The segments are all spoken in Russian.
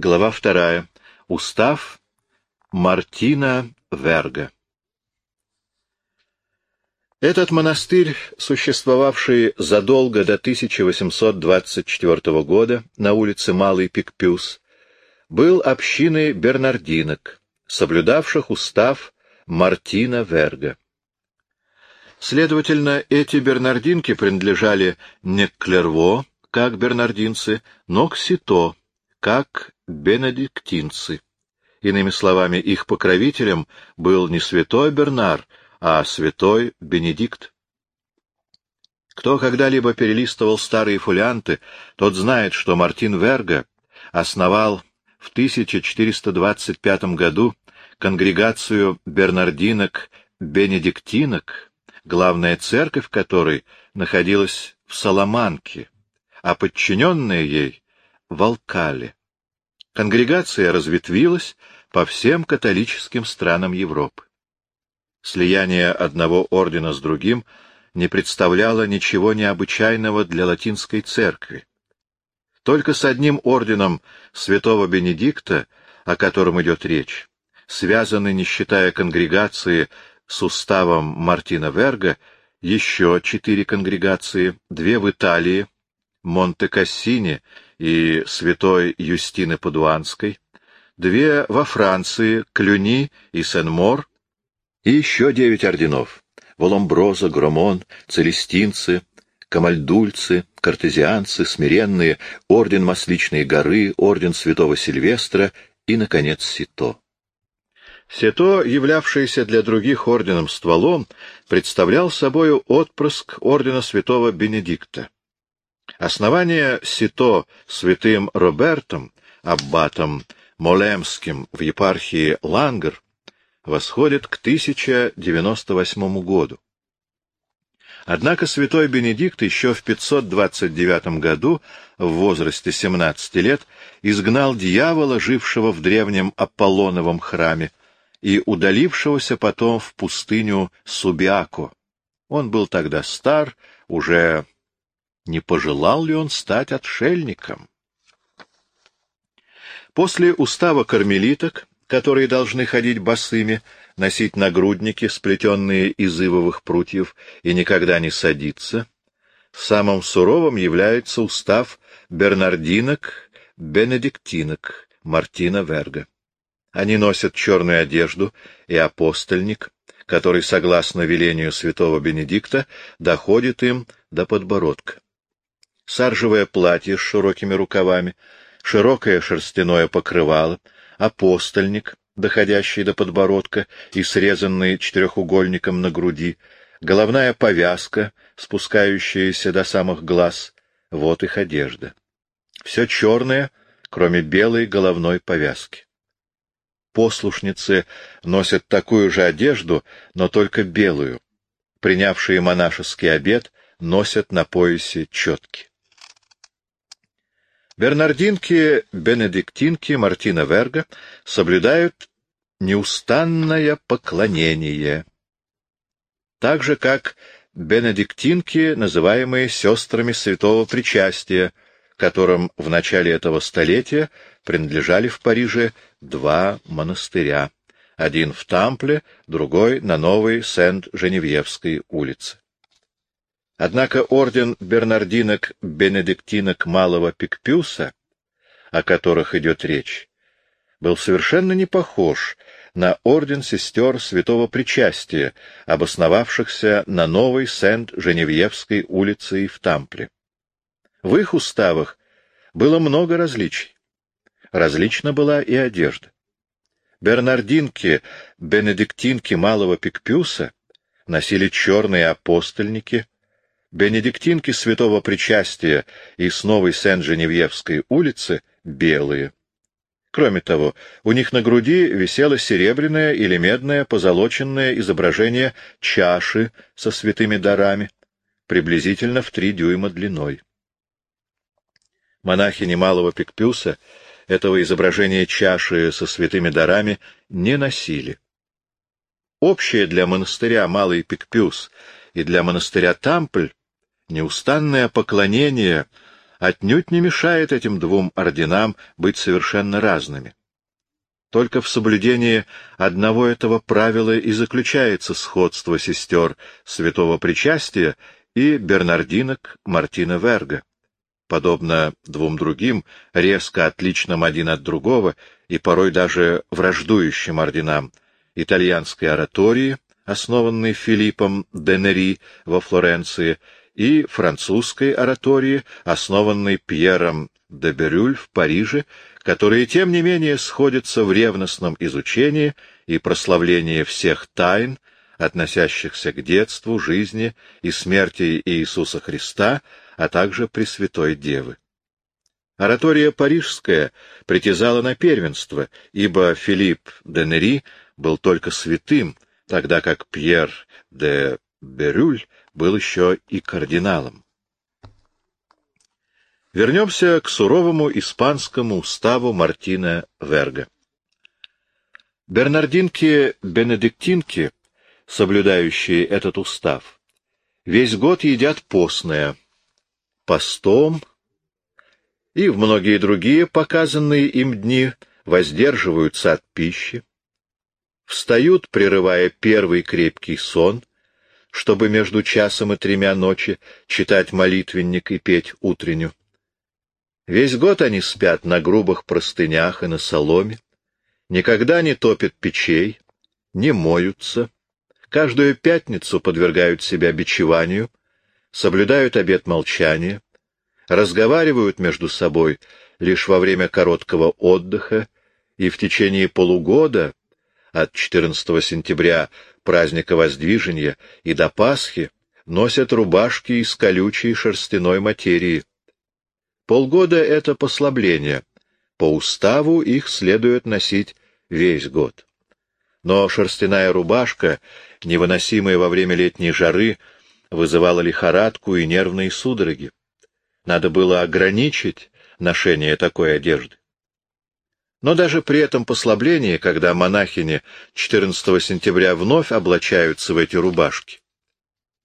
Глава вторая. Устав Мартина Верга. Этот монастырь, существовавший задолго до 1824 года на улице Малый Пикпюс, был общиной бернардинок, соблюдавших устав Мартина Верга. Следовательно, эти бернардинки принадлежали не к Клерво, как бернардинцы, но к Сито, как бенедиктинцы. Иными словами, их покровителем был не святой Бернар, а святой Бенедикт. Кто когда-либо перелистывал старые фолианты, тот знает, что Мартин Верга основал в 1425 году конгрегацию бернардинок-бенедиктинок, главная церковь которой находилась в Саламанке, а подчиненная ей — в Алкале. Конгрегация разветвилась по всем католическим странам Европы. Слияние одного ордена с другим не представляло ничего необычайного для латинской церкви. Только с одним орденом святого Бенедикта, о котором идет речь, связаны, не считая конгрегации с уставом Мартина Верга, еще четыре конгрегации, две в Италии, Монте-Кассини и святой Юстины Падуанской, две во Франции, Клюни и Сен-Мор, и еще девять орденов — Воломброза, Громон, Целестинцы, Камальдульцы, Картезианцы, Смиренные, Орден Масличной горы, Орден Святого Сильвестра и, наконец, Сито. Сето, являвшееся для других орденом стволом, представлял собою отпрыск ордена святого Бенедикта. Основание Сито святым Робертом, аббатом Молемским в епархии Лангер, восходит к 1098 году. Однако святой Бенедикт еще в 529 году, в возрасте 17 лет, изгнал дьявола, жившего в древнем Аполлоновом храме, и удалившегося потом в пустыню Субиако. Он был тогда стар, уже не пожелал ли он стать отшельником? После устава кармелиток, которые должны ходить босыми, носить нагрудники, сплетенные из ивовых прутьев, и никогда не садиться, самым суровым является устав бернардинок-бенедиктинок Мартина Верга. Они носят черную одежду и апостольник, который, согласно велению святого Бенедикта, доходит им до подбородка. Саржевое платье с широкими рукавами — широкое шерстяное покрывало, апостольник, доходящий до подбородка и срезанный четырехугольником на груди, головная повязка, спускающаяся до самых глаз — вот их одежда. Все черное, кроме белой головной повязки. Послушницы носят такую же одежду, но только белую. Принявшие монашеский обет носят на поясе четки. Бернардинки, бенедиктинки Мартина Верга соблюдают неустанное поклонение, так же как бенедиктинки, называемые сестрами святого причастия, которым в начале этого столетия принадлежали в Париже два монастыря, один в Тампле, другой на новой Сент-Женевьевской улице. Однако орден бернардинок-бенедиктинок Малого Пикпюса, о которых идет речь, был совершенно не похож на орден сестер Святого Причастия, обосновавшихся на новой Сент-Женевьевской улице и в Тампле. В их уставах было много различий. Различна была и одежда. Бернардинки, бенедиктинки Малого Пикпюса носили черные апостольники — Бенедиктинки святого причастия и с новой Сен-Женевьевской улицы белые. Кроме того, у них на груди висело серебряное или медное позолоченное изображение чаши со святыми дарами, приблизительно в три дюйма длиной. Монахи немалого Пикпюса этого изображения чаши со святыми дарами не носили. Общее для монастыря Малый Пикпюс и для монастыря Тампль неустанное поклонение отнюдь не мешает этим двум орденам быть совершенно разными. Только в соблюдении одного этого правила и заключается сходство сестер святого причастия и бернардинок Мартина Верга. Подобно двум другим, резко отличным один от другого и порой даже враждующим орденам, итальянской оратории, основанной Филиппом Денери во Флоренции, и французской оратории, основанной Пьером де Берюль в Париже, которые, тем не менее, сходятся в ревностном изучении и прославлении всех тайн, относящихся к детству, жизни и смерти Иисуса Христа, а также Пресвятой Девы. Оратория парижская притязала на первенство, ибо Филипп де Нери был только святым, тогда как Пьер де Берюль был еще и кардиналом. Вернемся к суровому испанскому уставу Мартина Верга. Бернардинки-бенедиктинки, соблюдающие этот устав, весь год едят постное, постом и в многие другие показанные им дни воздерживаются от пищи, встают, прерывая первый крепкий сон, чтобы между часом и тремя ночи читать молитвенник и петь утреннюю. Весь год они спят на грубых простынях и на соломе, никогда не топят печей, не моются, каждую пятницу подвергают себя бичеванию, соблюдают обет молчания, разговаривают между собой лишь во время короткого отдыха и в течение полугода от 14 сентября праздника Воздвижения и до Пасхи носят рубашки из колючей шерстяной материи, Полгода — это послабление. По уставу их следует носить весь год. Но шерстяная рубашка, невыносимая во время летней жары, вызывала лихорадку и нервные судороги. Надо было ограничить ношение такой одежды. Но даже при этом послаблении, когда монахини 14 сентября вновь облачаются в эти рубашки,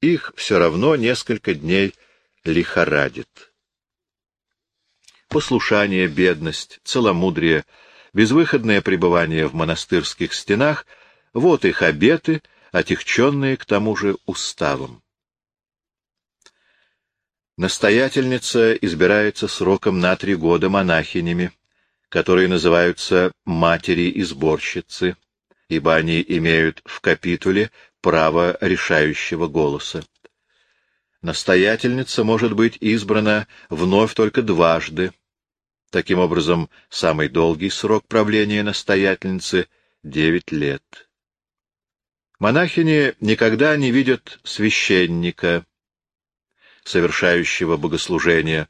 их все равно несколько дней лихорадит послушание, бедность, целомудрие, безвыходное пребывание в монастырских стенах — вот их обеты, отягченные к тому же уставом. Настоятельница избирается сроком на три года монахинями, которые называются матери и сборщицы, ибо они имеют в капитуле право решающего голоса. Настоятельница может быть избрана вновь только дважды, Таким образом, самый долгий срок правления настоятельницы — девять лет. Монахини никогда не видят священника, совершающего богослужение,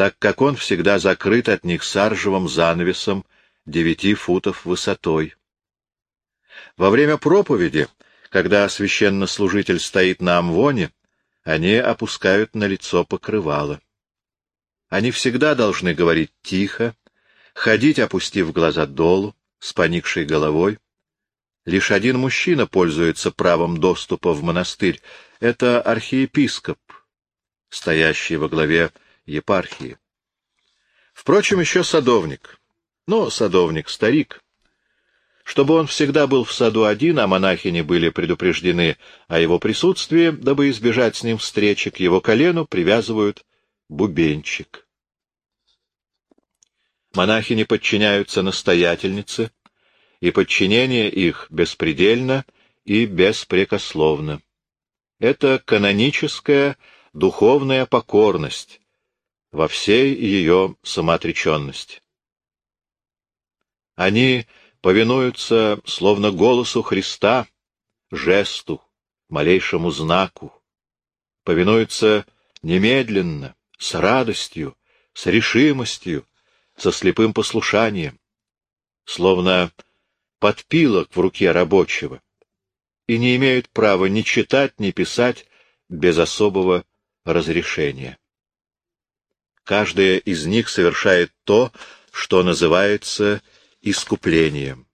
так как он всегда закрыт от них саржевым занавесом девяти футов высотой. Во время проповеди, когда священнослужитель стоит на амвоне, они опускают на лицо покрывало. Они всегда должны говорить тихо, ходить, опустив глаза долу, с поникшей головой. Лишь один мужчина пользуется правом доступа в монастырь. Это архиепископ, стоящий во главе епархии. Впрочем, еще садовник. Но садовник-старик. Чтобы он всегда был в саду один, а монахини были предупреждены о его присутствии, дабы избежать с ним встречи, к его колену привязывают бубенчик. Монахи не подчиняются настоятельнице, и подчинение их беспредельно и беспрекословно. Это каноническая духовная покорность во всей ее самоотреченности. Они повинуются словно голосу Христа, жесту, малейшему знаку, повинуются немедленно, с радостью, с решимостью, со слепым послушанием, словно подпилок в руке рабочего, и не имеют права ни читать, ни писать без особого разрешения. Каждая из них совершает то, что называется искуплением.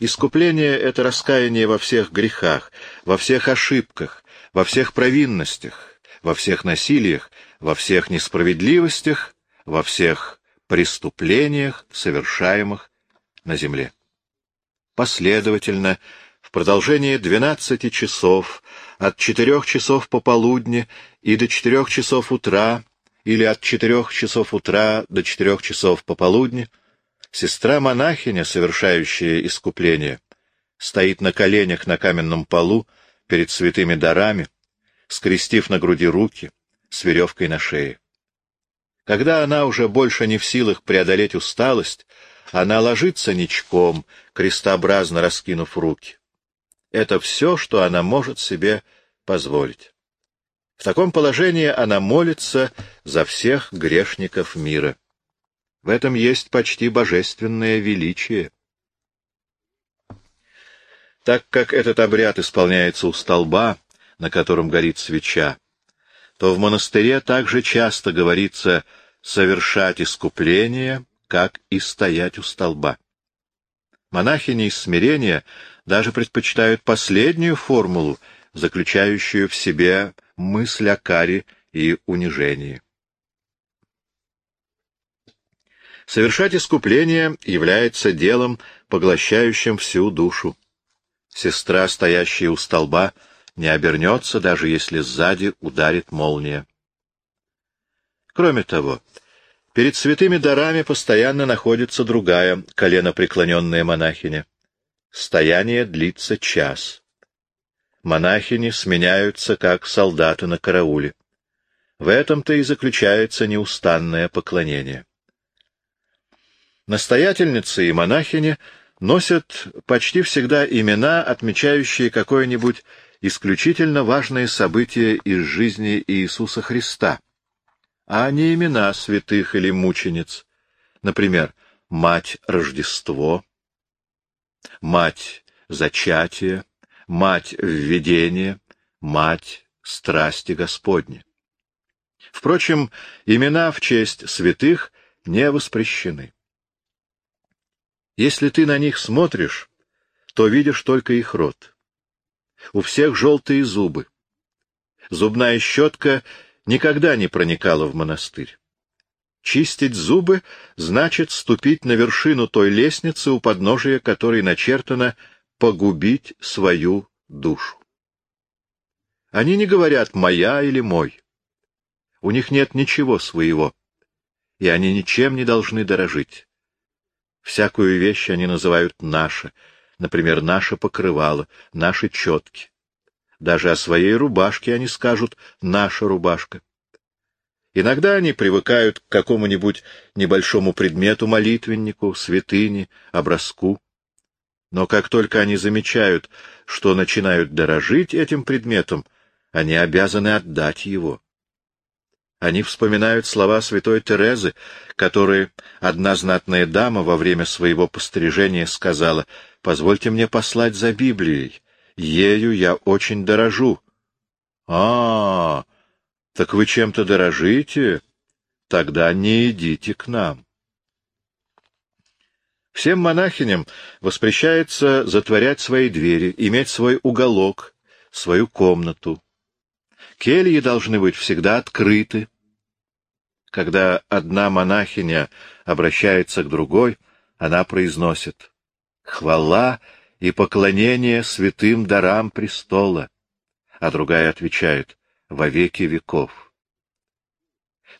Искупление — это раскаяние во всех грехах, во всех ошибках, во всех провинностях, во всех насилиях, во всех несправедливостях, во всех преступлениях, совершаемых на земле. Последовательно, в продолжении двенадцати часов, от четырех часов пополудни и до четырех часов утра, или от четырех часов утра до четырех часов пополудни, сестра-монахиня, совершающая искупление, стоит на коленях на каменном полу перед святыми дарами, скрестив на груди руки, с веревкой на шее. Когда она уже больше не в силах преодолеть усталость, она ложится ничком, крестообразно раскинув руки. Это все, что она может себе позволить. В таком положении она молится за всех грешников мира. В этом есть почти божественное величие. Так как этот обряд исполняется у столба, на котором горит свеча, то в монастыре также часто говорится «совершать искупление», как и стоять у столба. Монахини из смирения даже предпочитают последнюю формулу, заключающую в себе мысль о каре и унижении. Совершать искупление является делом, поглощающим всю душу. Сестра, стоящая у столба, не обернется, даже если сзади ударит молния. Кроме того, перед святыми дарами постоянно находится другая, коленопреклоненная монахиня. Стояние длится час. Монахини сменяются, как солдаты на карауле. В этом-то и заключается неустанное поклонение. Настоятельницы и монахини носят почти всегда имена, отмечающие какое-нибудь исключительно важные события из жизни Иисуса Христа, а не имена святых или мучениц, например, Мать Рождество, Мать Зачатия, Мать Введения, Мать Страсти Господни. Впрочем, имена в честь святых не воспрещены. Если ты на них смотришь, то видишь только их рот. У всех желтые зубы. Зубная щетка никогда не проникала в монастырь. Чистить зубы значит ступить на вершину той лестницы, у подножия которой начертано «погубить свою душу». Они не говорят «моя» или «мой». У них нет ничего своего, и они ничем не должны дорожить. Всякую вещь они называют «наша», например, наше покрывало, наши четки. Даже о своей рубашке они скажут «наша рубашка». Иногда они привыкают к какому-нибудь небольшому предмету, молитвеннику, святыне, образку. Но как только они замечают, что начинают дорожить этим предметом, они обязаны отдать его. Они вспоминают слова святой Терезы, которые одна знатная дама во время своего пострижения сказала Позвольте мне послать за Библией. Ею я очень дорожу. А, так вы чем-то дорожите? Тогда не идите к нам. Всем монахиням воспрещается затворять свои двери, иметь свой уголок, свою комнату. Кельи должны быть всегда открыты. Когда одна монахиня обращается к другой, она произносит хвала и поклонение святым дарам престола, а другая отвечает «во веки веков».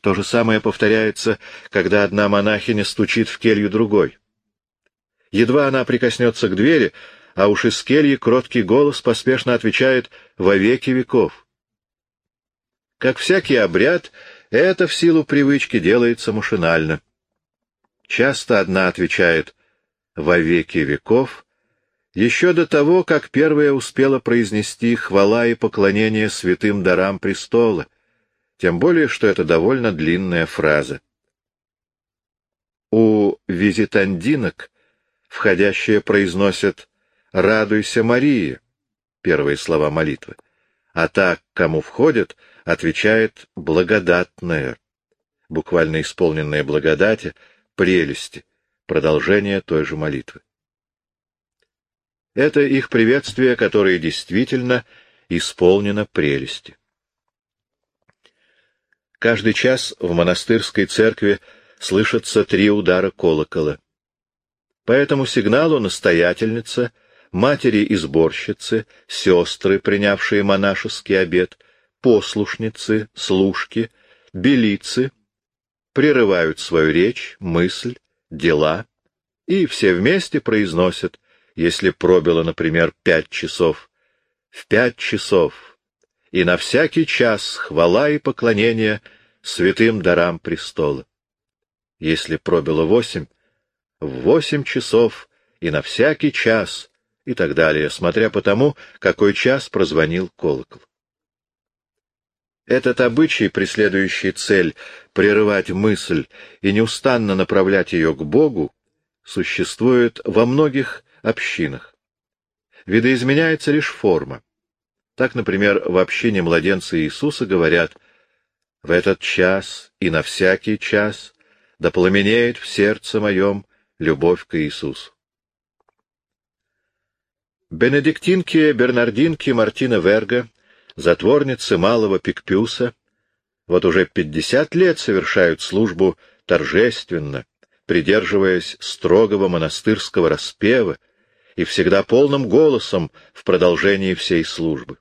То же самое повторяется, когда одна монахиня стучит в келью другой. Едва она прикоснется к двери, а уж из кельи кроткий голос поспешно отвечает «во веки веков». Как всякий обряд, это в силу привычки делается машинально. Часто одна отвечает во веки веков, еще до того, как первая успела произнести хвала и поклонение святым дарам престола, тем более, что это довольно длинная фраза. У визитандинок входящие произносят «Радуйся, Мария» — первые слова молитвы, а так, кому входит, отвечает «благодатная», буквально исполненная благодати, прелести — продолжение той же молитвы. Это их приветствие, которое действительно исполнено прелести. Каждый час в монастырской церкви слышатся три удара колокола. По этому сигналу настоятельница, матери и сборщицы, сестры, принявшие монашеский обет, послушницы, служки, белицы прерывают свою речь, мысль, дела, и все вместе произносят, если пробило, например, пять часов, в пять часов, и на всякий час хвала и поклонение святым дарам престола. Если пробило восемь, в восемь часов и на всякий час и так далее, смотря по тому, какой час прозвонил колокол. Этот обычай, преследующий цель прерывать мысль и неустанно направлять ее к Богу, существует во многих общинах. Видоизменяется лишь форма. Так, например, в общине младенца Иисуса говорят «В этот час и на всякий час да пламенеет в сердце моем любовь к Иисусу». Бенедиктинки Бернардинки Мартина Верга затворницы малого Пикпюса, вот уже пятьдесят лет совершают службу торжественно, придерживаясь строгого монастырского распева и всегда полным голосом в продолжении всей службы.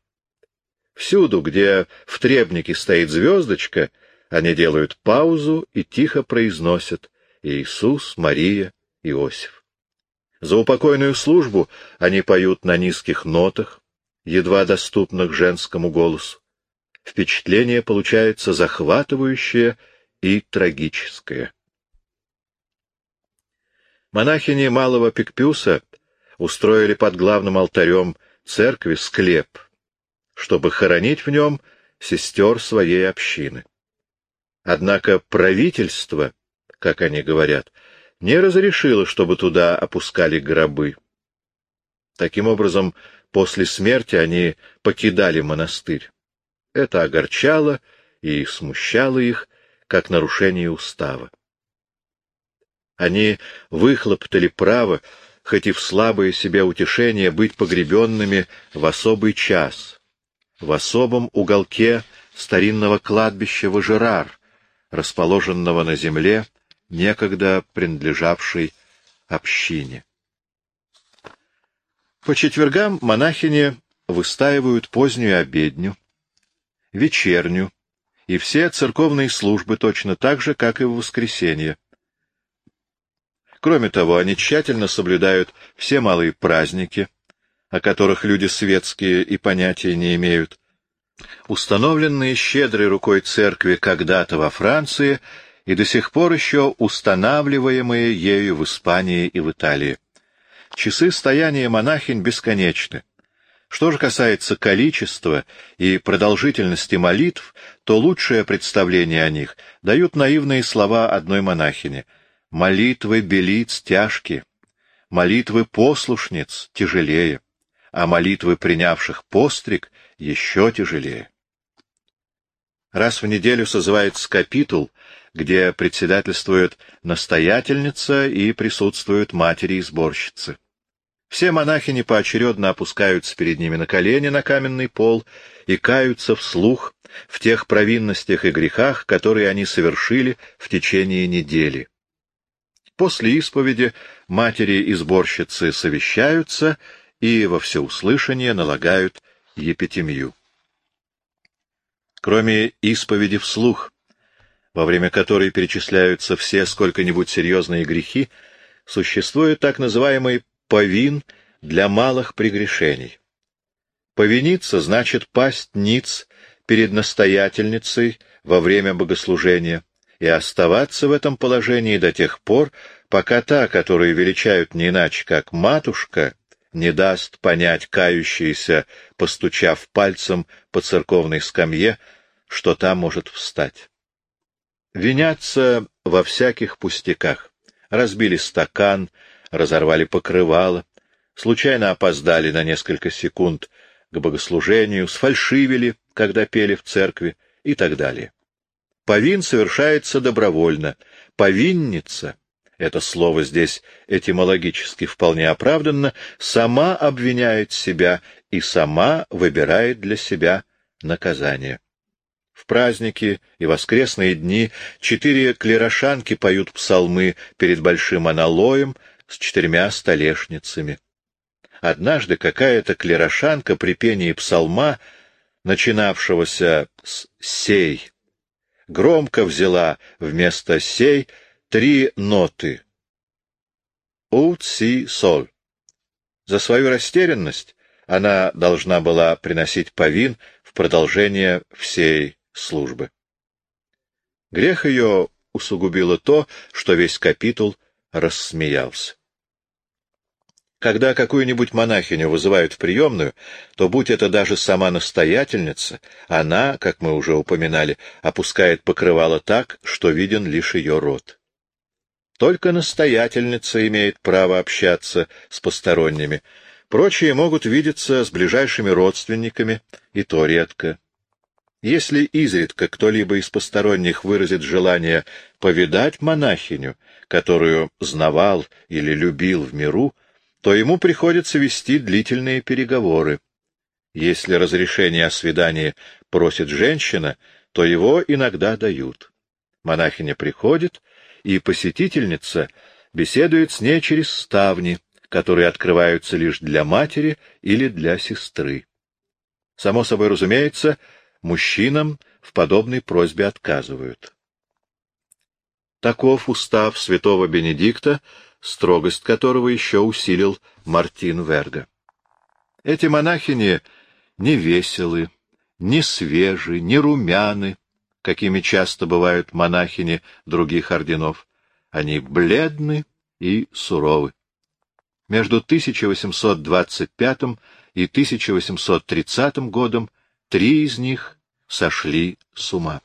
Всюду, где в требнике стоит звездочка, они делают паузу и тихо произносят «Иисус, Мария, Иосиф». За упокойную службу они поют на низких нотах, едва доступных женскому голосу. Впечатление получается захватывающее и трагическое. Монахини Малого Пикпюса устроили под главным алтарем церкви склеп, чтобы хоронить в нем сестер своей общины. Однако правительство, как они говорят, не разрешило, чтобы туда опускали гробы. Таким образом, После смерти они покидали монастырь. Это огорчало и смущало их, как нарушение устава. Они выхлоптали право, хоть и в слабое себе утешение, быть погребенными в особый час, в особом уголке старинного кладбища Важерар, расположенного на земле, некогда принадлежавшей общине. По четвергам монахини выстаивают позднюю обедню, вечерню и все церковные службы точно так же, как и в воскресенье. Кроме того, они тщательно соблюдают все малые праздники, о которых люди светские и понятия не имеют, установленные щедрой рукой церкви когда-то во Франции и до сих пор еще устанавливаемые ею в Испании и в Италии. Часы стояния монахинь бесконечны. Что же касается количества и продолжительности молитв, то лучшее представление о них дают наивные слова одной монахини. Молитвы белиц тяжкие, молитвы послушниц тяжелее, а молитвы принявших постриг еще тяжелее. Раз в неделю созывается капитул, где председательствует настоятельница и присутствуют матери и сборщицы. Все монахини поочередно опускаются перед ними на колени на каменный пол и каются вслух в тех провинностях и грехах, которые они совершили в течение недели. После исповеди матери и сборщицы совещаются и во всеуслышание налагают епитемию. Кроме исповеди вслух, во время которой перечисляются все сколько-нибудь серьезные грехи, существует так называемый повин для малых прегрешений. Повиниться значит пасть ниц перед настоятельницей во время богослужения и оставаться в этом положении до тех пор, пока та, которую величают не иначе, как матушка, не даст понять кающейся, постучав пальцем по церковной скамье, что та может встать. Виняться во всяких пустяках. Разбили стакан, разорвали покрывало, случайно опоздали на несколько секунд к богослужению, сфальшивили, когда пели в церкви и так далее. Повин совершается добровольно. Повинница — это слово здесь этимологически вполне оправданно — сама обвиняет себя и сама выбирает для себя наказание. В праздники и воскресные дни четыре клерошанки поют псалмы перед большим аналоем с четырьмя столешницами. Однажды какая-то клерошанка при пении псалма, начинавшегося с «сей», громко взяла вместо «сей» три ноты «ут, си, соль». За свою растерянность она должна была приносить повин в продолжение всей службы. Грех ее усугубило то, что весь капитул рассмеялся. Когда какую-нибудь монахиню вызывают в приемную, то, будь это даже сама настоятельница, она, как мы уже упоминали, опускает покрывало так, что виден лишь ее рот. Только настоятельница имеет право общаться с посторонними, прочие могут видеться с ближайшими родственниками, и то редко. Если изредка кто-либо из посторонних выразит желание повидать монахиню, которую знавал или любил в миру, то ему приходится вести длительные переговоры. Если разрешение о свидании просит женщина, то его иногда дают. Монахиня приходит, и посетительница беседует с ней через ставни, которые открываются лишь для матери или для сестры. Само собой разумеется, мужчинам в подобной просьбе отказывают. Таков устав святого Бенедикта, строгость которого еще усилил Мартин Верга. Эти монахини не веселы, не свежи, не румяны, какими часто бывают монахини других орденов. Они бледны и суровы. Между 1825 и 1830 годом три из них сошли с ума.